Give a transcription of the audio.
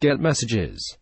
Get messages.